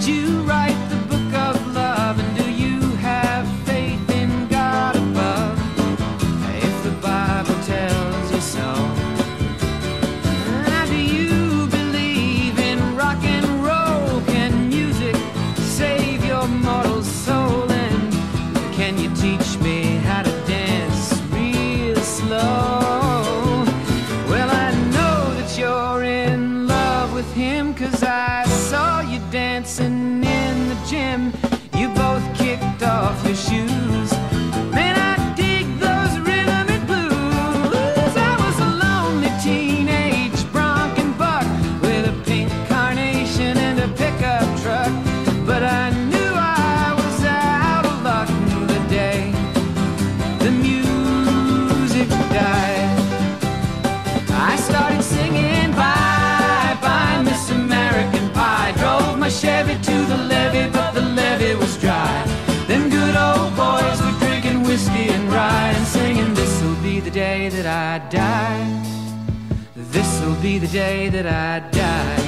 You write the I started singing bye bye Miss American Pie. Drove my Chevy to the levee, but the levee was dry. Them good old boys were drinking whiskey and rye and singing, This'll be the day that I die. This'll be the day that I die.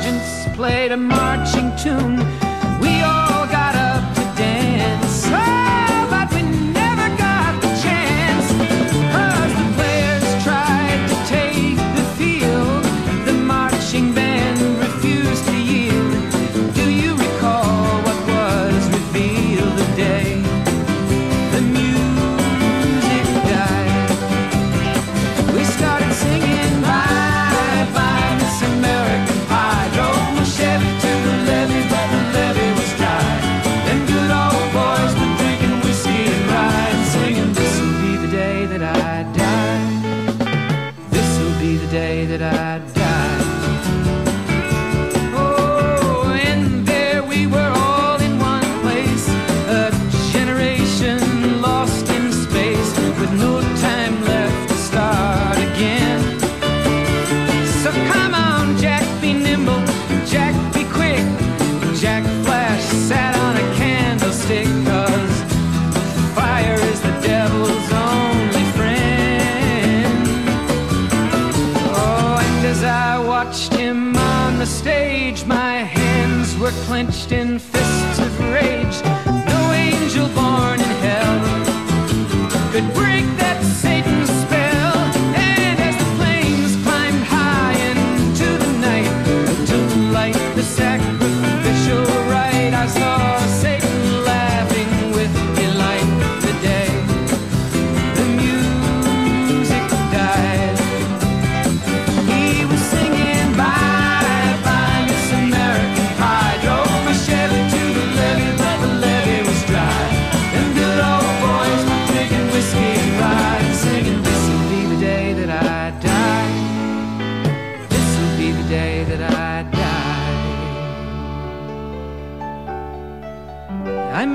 Sergeants played a marching tune. We all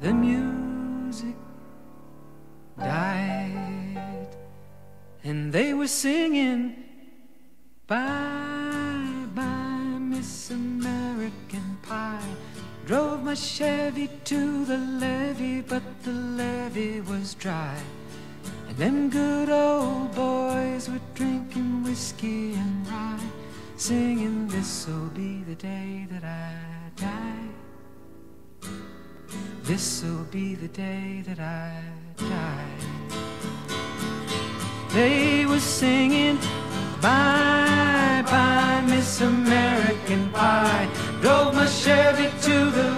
the music died, and they were singing. Bye bye, Miss American Pie. Drove my Chevy to the levee, but the levee was dry. And them good old boys were drinking whiskey and rye, singing, This'll be the day that I die. This'll be the day that I die. They were singing, Bye bye, Miss American Pie. Drove my Chevy to the